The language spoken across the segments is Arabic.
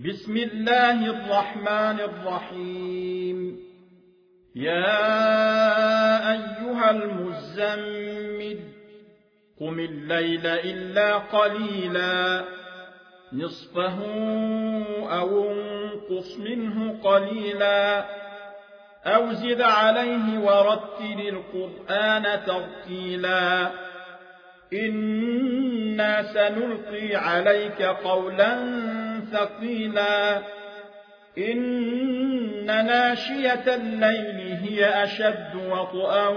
بسم الله الرحمن الرحيم. يا أيها المزمل قم الليل إلا قليلا. نصفه أو انقص منه قليلا. أو زد عليه ورتل القرآن ترتيلا. إنا سنلقي عليك قولا ثقيلا. إن ناشية الليل هي أشد وطئا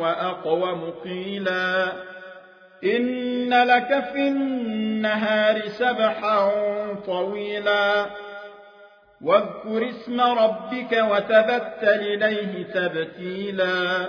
وأقوم قيلا. إن لك في النهار سبحا طويلا. واذكر اسم ربك وتبتل إليه تبتيلا.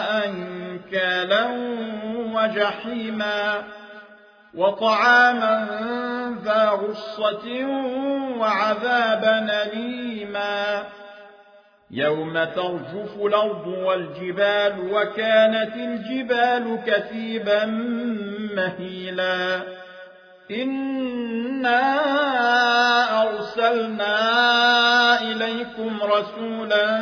أنكالا وجحيما وطعاما ذا غصة وعذابا نليما يوم ترجف الأرض والجبال وكانت الجبال كثيبا مهيلا إنا أرسلنا إليكم رسولا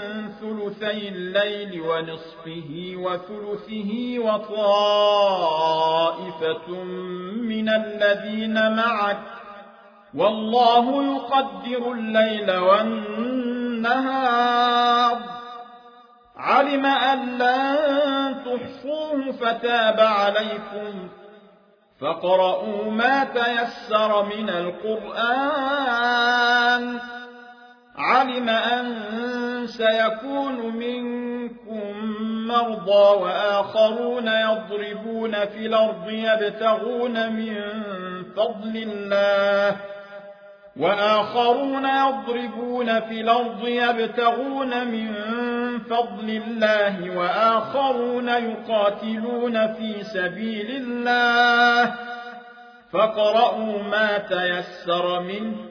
ثلثي الليل ونصفه وثلثه وطائفة من الذين معك. والله يقدر الليل والنهار. علم أن لن تحصوه فتاب عليكم. فقرؤوا ما تيسر من القرآن. علم أن سيكون منكم مرضى وآخرون يضربون في الأرض يبتغون من فضل الله وآخرون يضربون في الأرض يبتغون من فضل الله وآخرون يقاتلون في سبيل الله فقرأوا ما تيسر منه